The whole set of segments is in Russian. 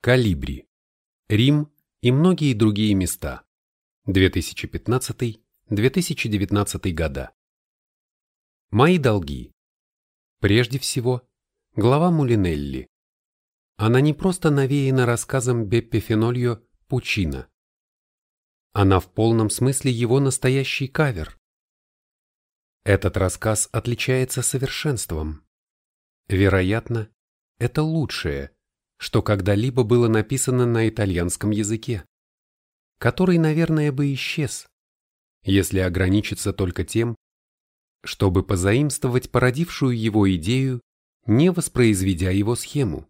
Калибри. Рим и многие другие места. 2015-2019 года. Мои долги. Прежде всего, глава Мулинелли. Она не просто навеяна рассказом Беппе Фенольо «Пучина». Она в полном смысле его настоящий кавер. Этот рассказ отличается совершенством. Вероятно, это лучшее, что когда-либо было написано на итальянском языке, который, наверное, бы исчез, если ограничиться только тем, чтобы позаимствовать породившую его идею, не воспроизведя его схему.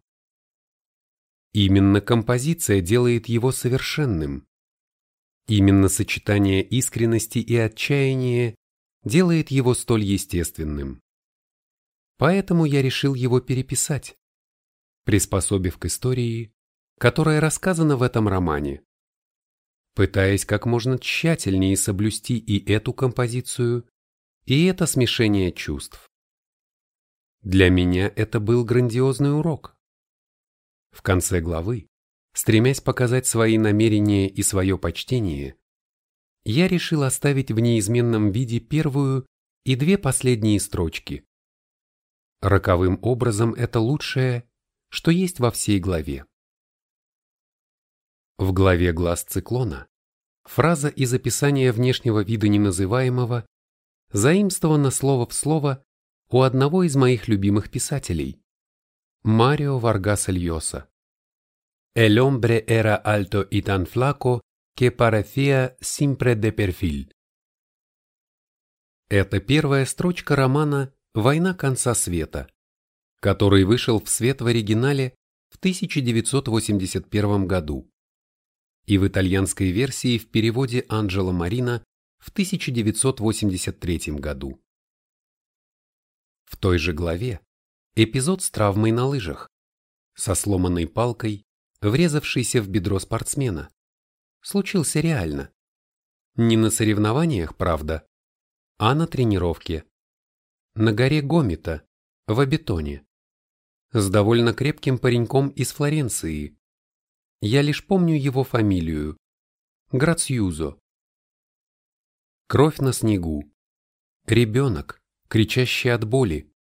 Именно композиция делает его совершенным. Именно сочетание искренности и отчаяния делает его столь естественным. Поэтому я решил его переписать, приспособив к истории, которая рассказана в этом романе, пытаясь как можно тщательнее соблюсти и эту композицию, и это смешение чувств. Для меня это был грандиозный урок. В конце главы, стремясь показать свои намерения и свое почтение, я решил оставить в неизменном виде первую и две последние строчки, Роковым образом это лучшее, что есть во всей главе. В главе «Глаз циклона» фраза из описания внешнего вида неназываемого заимствована слово в слово у одного из моих любимых писателей – Марио Варгаса Льоса. «El hombre era alto y tan flaco que parecía siempre de perfil». Это первая строчка романа «Война конца света», который вышел в свет в оригинале в 1981 году и в итальянской версии в переводе Анджело Марина в 1983 году. В той же главе эпизод с травмой на лыжах, со сломанной палкой, врезавшейся в бедро спортсмена, случился реально. Не на соревнованиях, правда, а на тренировке на горе Гомита, в Абетоне, с довольно крепким пареньком из Флоренции. Я лишь помню его фамилию – Грациюзо. Кровь на снегу. Ребенок, кричащий от боли.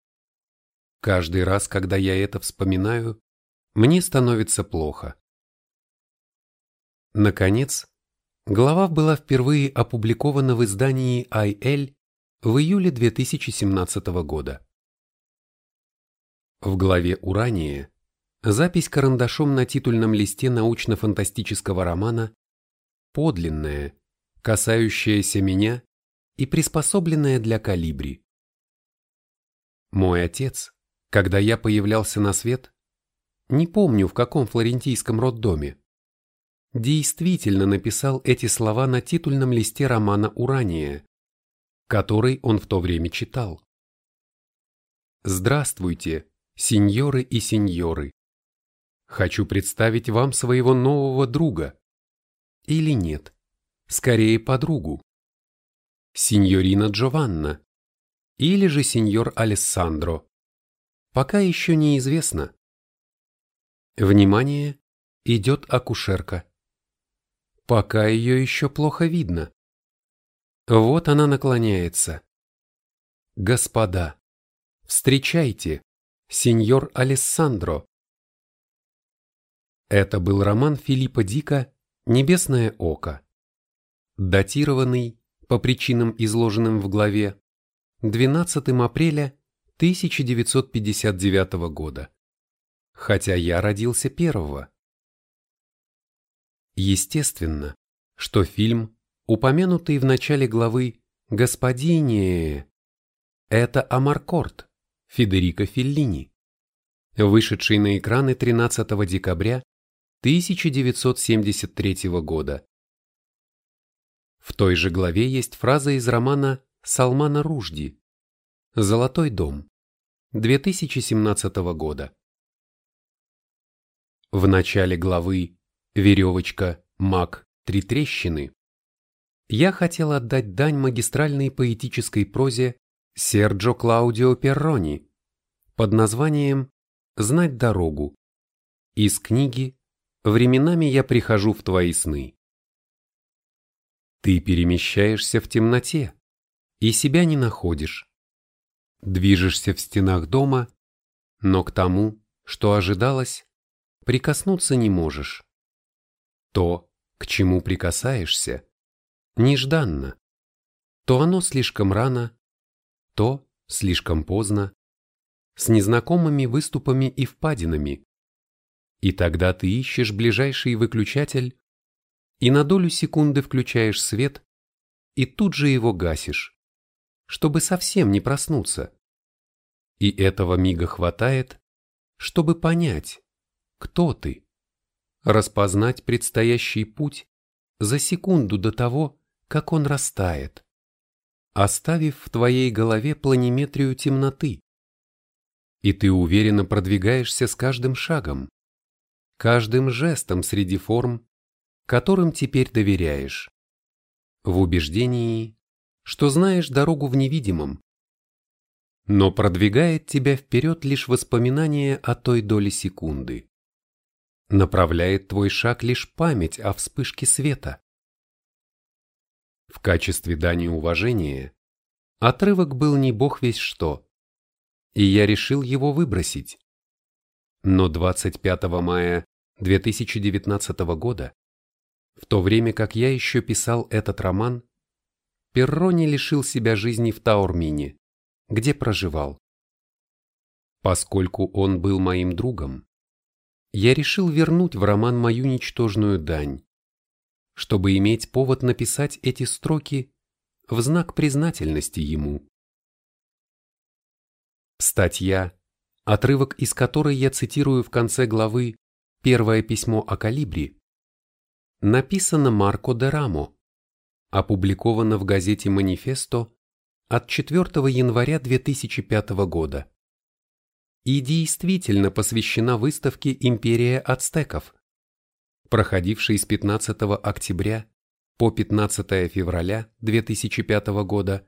Каждый раз, когда я это вспоминаю, мне становится плохо. Наконец, глава была впервые опубликована в издании IL в июле 2017 года. В главе «Урания» запись карандашом на титульном листе научно-фантастического романа подлинная, касающаяся меня и приспособленная для калибри. Мой отец, когда я появлялся на свет, не помню в каком флорентийском роддоме, действительно написал эти слова на титульном листе романа «Урания», который он в то время читал. Здравствуйте, сеньоры и сеньоры. Хочу представить вам своего нового друга. Или нет, скорее подругу. Сеньорина Джованна. Или же сеньор Алессандро. Пока еще неизвестно. Внимание, идет акушерка. Пока ее еще плохо видно. Вот она наклоняется. Господа, встречайте, сеньор Алессандро. Это был роман Филиппа Дика «Небесное око», датированный, по причинам изложенным в главе, 12 апреля 1959 года, хотя я родился первого. Естественно, что фильм упомянутый в начале главы «Господине» – это Амаркорт Федерико Феллини, вышедший на экраны 13 декабря 1973 года. В той же главе есть фраза из романа Салмана Ружди «Золотой дом» 2017 года. В начале главы «Веревочка, маг, три трещины» я хотел отдать дань магистральной поэтической прозе Серджо Клаудио Перрони под названием «Знать дорогу» из книги временами я прихожу в твои сны. Ты перемещаешься в темноте и себя не находишь. Движешься в стенах дома, но к тому, что ожидалось, прикоснуться не можешь. То, к чему прикасаешься, нежданно. То оно слишком рано, то слишком поздно, с незнакомыми выступами и впадинами. И тогда ты ищешь ближайший выключатель и на долю секунды включаешь свет и тут же его гасишь, чтобы совсем не проснуться. И этого мига хватает, чтобы понять, кто ты, распознать предстоящий путь за секунду до того, как он растает, оставив в твоей голове планиметрию темноты. И ты уверенно продвигаешься с каждым шагом, каждым жестом среди форм, которым теперь доверяешь, в убеждении, что знаешь дорогу в невидимом. Но продвигает тебя вперед лишь воспоминание о той доле секунды. Направляет твой шаг лишь память о вспышке света. В качестве дани уважения отрывок был не бог весь что, и я решил его выбросить. Но 25 мая 2019 года в то время как я еще писал этот роман, Перрони лишил себя жизни в Таурмине, где проживал. Поскольку он был моим другом, я решил вернуть в роман мою ничтожную дань, чтобы иметь повод написать эти строки в знак признательности ему. Статья, отрывок из которой я цитирую в конце главы «Первое письмо о калибре», написано Марко де Рамо, опубликовано в газете «Манифесто» от 4 января 2005 года и действительно посвящена выставке «Империя ацтеков», проходившей с 15 октября по 15 февраля 2005 года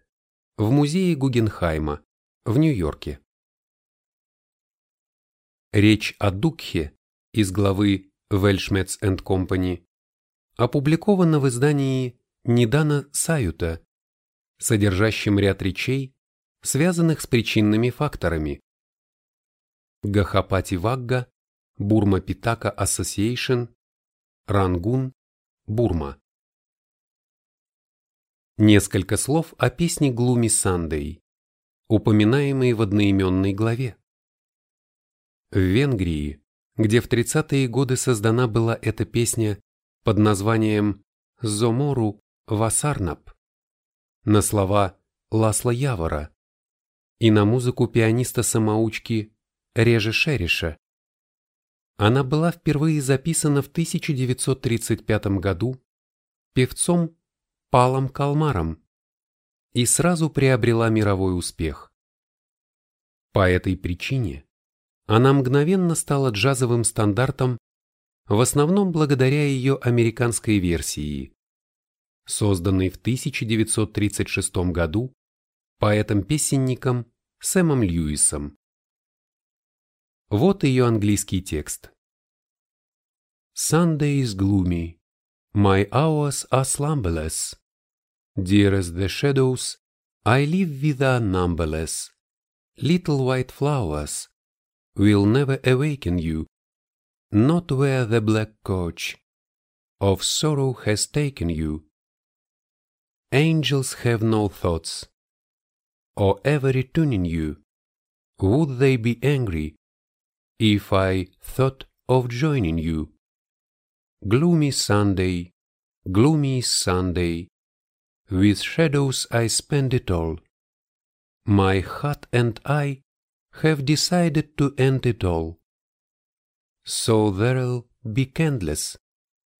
в музее Гугенхайма в Нью-Йорке. Речь о Дукхе из главы Welschmetz and Company опубликовано в издании Нидана Саюта, содержащем ряд речей, связанных с причинными факторами. Гахапати Вагга, Бурма Питака Association, Рангун, Бурма. Несколько слов о песне Глуми Сандей, упоминаемой в одноименной главе. В Венгрии, где в 30-е годы создана была эта песня под названием «Зомору Васарнап» на слова Ласла Явора и на музыку пианиста-самоучки Режи Шериша. Она была впервые записана в 1935 году певцом Палом Калмаром и сразу приобрела мировой успех. По этой причине она мгновенно стала джазовым стандартом в основном благодаря ее американской версии, созданной в 1936 году поэтом-песенником Сэмом Льюисом. Вот ее английский текст. Sunday is gloomy, my hours are slumberless. Dear as the shadows, I live with are numberless. Little white flowers will never awaken you not where the black coach of sorrow has taken you. Angels have no thoughts, or ever return in you. Would they be angry if I thought of joining you? Gloomy Sunday, gloomy Sunday, with shadows I spend it all. My heart and I have decided to end it all. So there'll be candles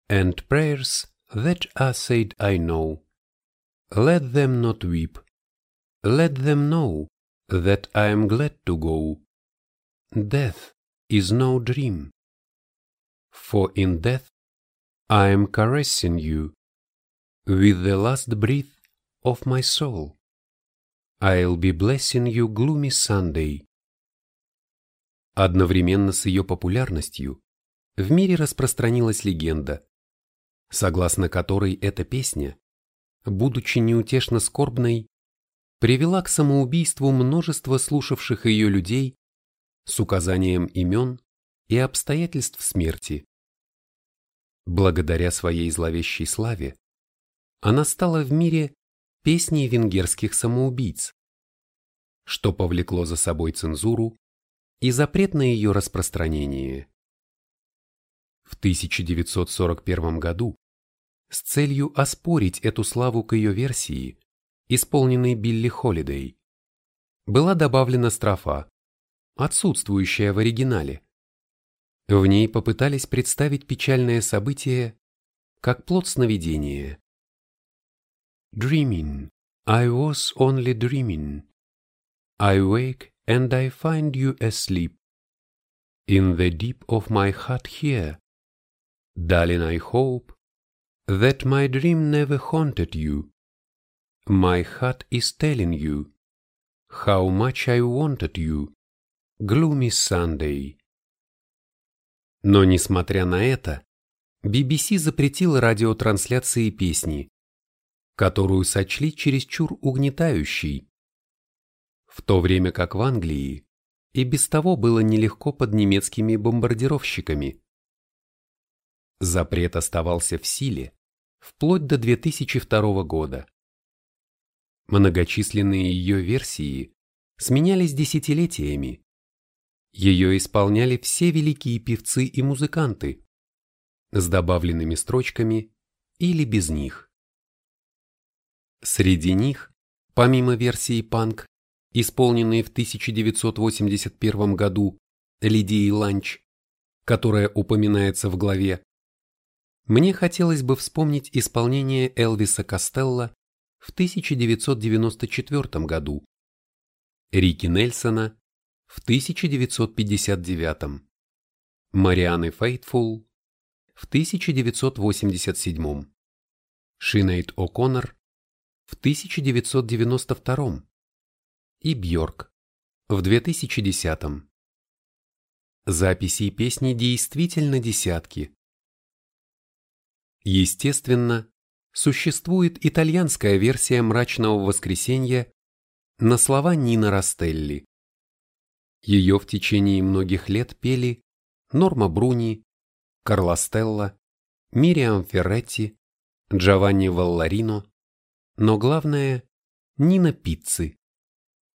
and prayers that are said I know. Let them not weep. Let them know that I am glad to go. Death is no dream. For in death I am caressing you with the last breath of my soul. I'll be blessing you gloomy Sunday, Одновременно с ее популярностью в мире распространилась легенда, согласно которой эта песня, будучи неутешно скорбной, привела к самоубийству множество слушавших ее людей с указанием имен и обстоятельств смерти. Благодаря своей зловещей славе она стала в мире песней венгерских самоубийц, что повлекло за собой цензуру и запрет на ее распространение. В 1941 году с целью оспорить эту славу к ее версии, исполненной Билли Холидей, была добавлена строфа, отсутствующая в оригинале. В ней попытались представить печальное событие как плод сновидения. Dreaming, I was only dreaming. I wake and I find you asleep. In the deep of my heart here, darling, I hope that my dream never haunted you. My heart is telling you how much I wanted you. Gloomy Sunday. Но, несмотря на это, BBC запретила радиотрансляции песни, которую сочли чересчур угнетающей в то время как в Англии и без того было нелегко под немецкими бомбардировщиками. Запрет оставался в силе вплоть до 2002 года. Многочисленные ее версии сменялись десятилетиями. Ее исполняли все великие певцы и музыканты с добавленными строчками или без них. Среди них, помимо версии панк, исполненные в 1981 году Лидией Ланч, которая упоминается в главе, мне хотелось бы вспомнить исполнение Элвиса Костелла в 1994 году, Рики Нельсона в 1959, Марианы Фейтфул в 1987, Шинейд О'Коннор в 1992 и Бьорк в 2010 -м. Записей песни действительно десятки. Естественно, существует итальянская версия «Мрачного воскресенья» на слова Нина Растелли. Ее в течение многих лет пели Норма Бруни, Карла Стелла, Мириам Ферретти, Джованни Валларино, но главное – Нина Пицци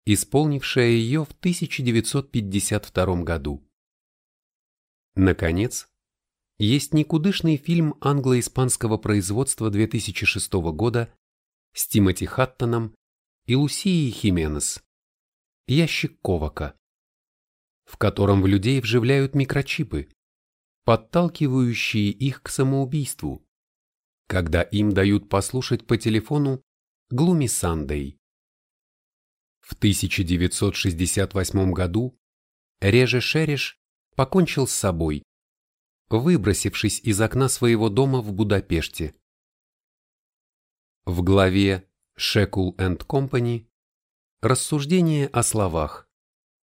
исполнившая ее в 1952 году. Наконец, есть никудышный фильм англо-испанского производства 2006 года с Тимоти Хаттоном и Лусией Хименес «Ящик Ковака», в котором в людей вживляют микрочипы, подталкивающие их к самоубийству, когда им дают послушать по телефону «Глуми Сандей», в 1968 году Реже Шериш покончил с собой, выбросившись из окна своего дома в Будапеште. В главе Шекул энд Компани рассуждение о словах,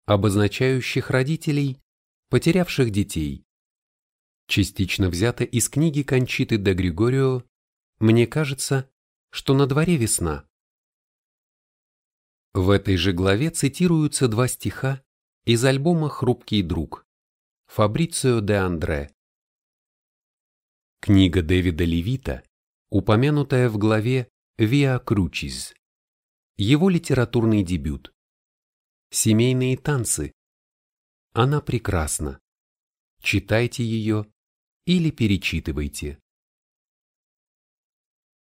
обозначающих родителей, потерявших детей. Частично взято из книги Кончиты де Григорио «Мне кажется, что на дворе весна». В этой же главе цитируются два стиха из альбома «Хрупкий друг» Фабрицио де Андре. Книга Дэвида Левита, упомянутая в главе «Виа Кручиз», его литературный дебют. Семейные танцы. Она прекрасна. Читайте ее или перечитывайте.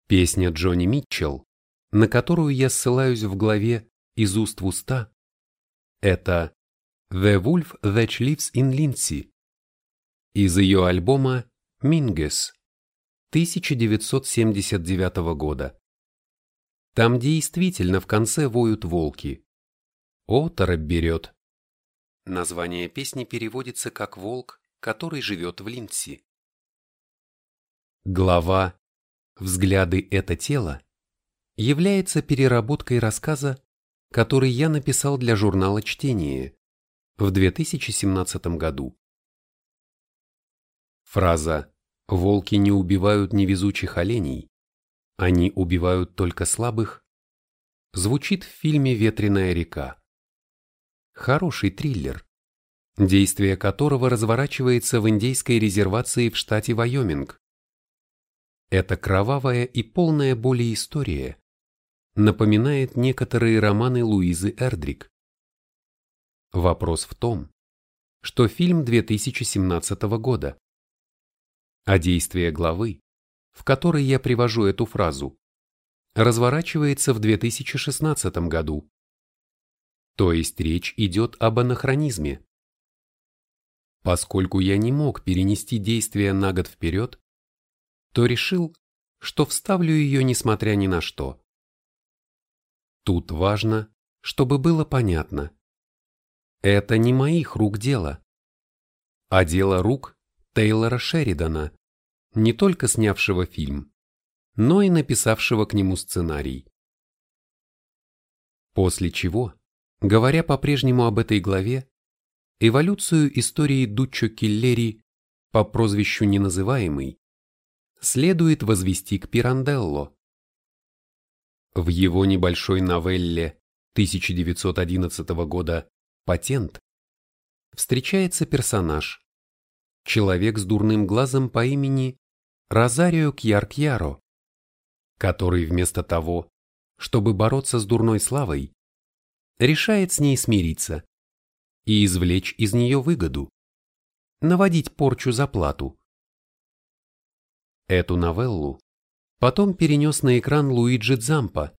Песня Джонни Митчелл, на которую я ссылаюсь в главе из уст в уста, это The Wolf That Lives in Lindsay из ее альбома Mingus 1979 года. Там действительно в конце воют волки. Оторопь берет. Название песни переводится как «волк, который живет в Линдси». Глава «Взгляды – это тело» является переработкой рассказа который я написал для журнала «Чтение» в 2017 году. Фраза «волки не убивают невезучих оленей, они убивают только слабых» звучит в фильме «Ветреная река». Хороший триллер, действие которого разворачивается в индейской резервации в штате Вайоминг. Это кровавая и полная боли история напоминает некоторые романы Луизы Эрдрик. Вопрос в том, что фильм 2017 года, а действие главы, в которой я привожу эту фразу, разворачивается в 2016 году. То есть речь идет об анахронизме. Поскольку я не мог перенести действие на год вперед, то решил, что вставлю ее несмотря ни на что. Тут важно, чтобы было понятно. Это не моих рук дело, а дело рук Тейлора Шеридана, не только снявшего фильм, но и написавшего к нему сценарий. После чего, говоря по-прежнему об этой главе, эволюцию истории Дуччо Киллери по прозвищу Неназываемый следует возвести к Пиранделло. В его небольшой новелле 1911 года «Патент» встречается персонаж, человек с дурным глазом по имени Розарио Кьяркьяро, который вместо того, чтобы бороться с дурной славой, решает с ней смириться и извлечь из нее выгоду, наводить порчу за плату. Эту новеллу потом перенес на экран Луиджи Дзампа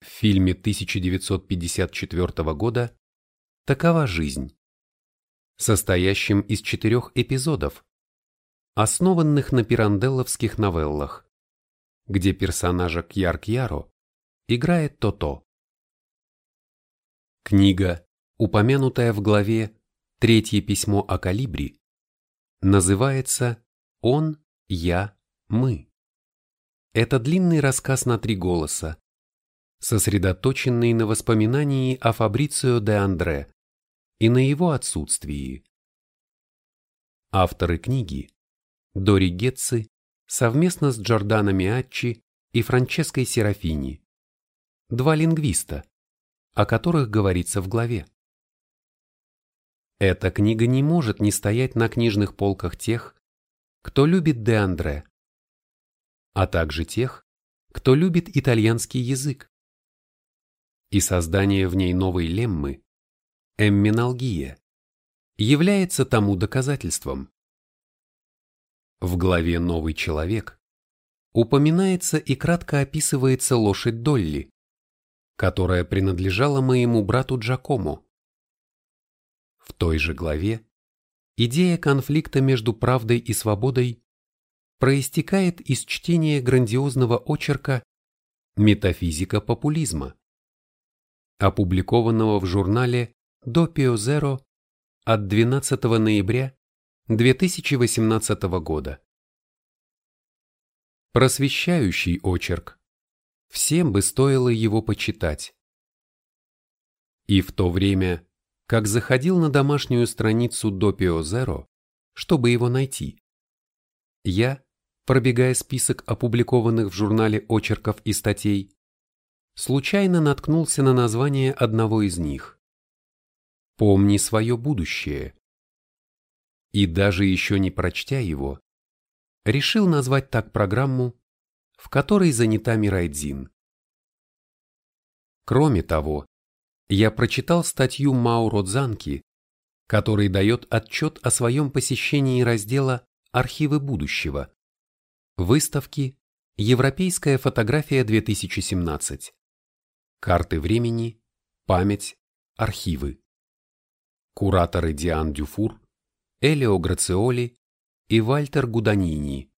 в фильме 1954 года «Такова жизнь», состоящем из четырех эпизодов, основанных на пиранделловских новеллах, где персонажа Кьяр-Кьяро играет То-То. Книга, упомянутая в главе «Третье письмо о калибре», называется «Он, я, мы. Это длинный рассказ на три голоса, сосредоточенный на воспоминании о Фабрицио де Андре и на его отсутствии. Авторы книги Дори Гетци совместно с Джордано Миаччи и Франческой Серафини, два лингвиста, о которых говорится в главе. Эта книга не может не стоять на книжных полках тех, кто любит Де Андре, а также тех, кто любит итальянский язык. И создание в ней новой леммы, эмминалгия, является тому доказательством. В главе «Новый человек» упоминается и кратко описывается лошадь Долли, которая принадлежала моему брату Джакому. В той же главе идея конфликта между правдой и свободой проистекает из чтения грандиозного очерка «Метафизика популизма», опубликованного в журнале «Допио Зеро» от 12 ноября 2018 года. Просвещающий очерк. Всем бы стоило его почитать. И в то время, как заходил на домашнюю страницу Допио Зеро, чтобы его найти, я, пробегая список опубликованных в журнале очерков и статей, случайно наткнулся на название одного из них. «Помни свое будущее». И даже еще не прочтя его, решил назвать так программу, в которой занята Мирайдзин. Кроме того, я прочитал статью Мауро Дзанки, который дает отчет о своем посещении раздела «Архивы будущего», Выставки Европейская фотография 2017. Карты времени, память, архивы. Кураторы Диан Дюфур, Элио Грациоли и Вальтер Гуданини.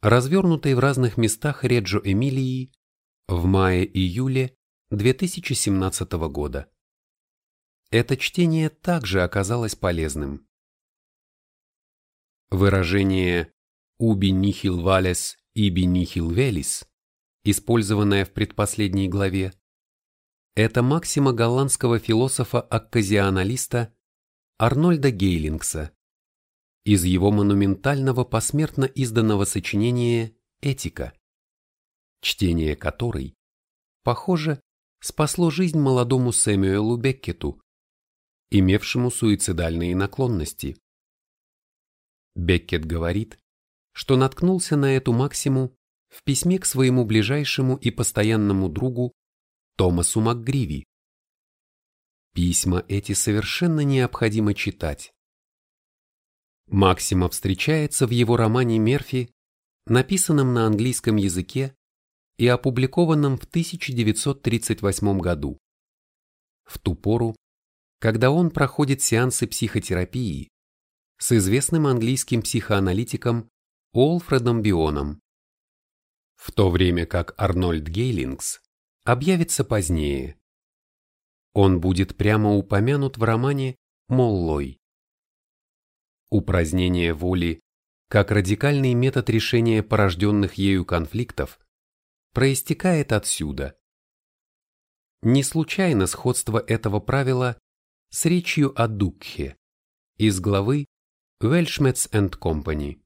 Развернутый в разных местах Реджо Эмилии в мае-июле 2017 года. Это чтение также оказалось полезным. Выражение «уби нихил валес, иби нихил велис», использованная в предпоследней главе, это максима голландского философа-окказионалиста Арнольда Гейлингса, из его монументального посмертно изданного сочинения «Этика», чтение которой, похоже, спасло жизнь молодому Сэмюэлу Беккету, имевшему суицидальные наклонности. Беккет говорит, что наткнулся на эту максиму в письме к своему ближайшему и постоянному другу Томасу МакГриви. Письма эти совершенно необходимо читать. Максима встречается в его романе «Мерфи», написанном на английском языке и опубликованном в 1938 году. В ту пору, когда он проходит сеансы психотерапии с известным английским психоаналитиком Олфредом Бионом, в то время как Арнольд Гейлингс объявится позднее. Он будет прямо упомянут в романе «Моллой». Упразднение воли как радикальный метод решения порожденных ею конфликтов проистекает отсюда. Не случайно сходство этого правила с речью о Дукхе из главы Welshmets and Company.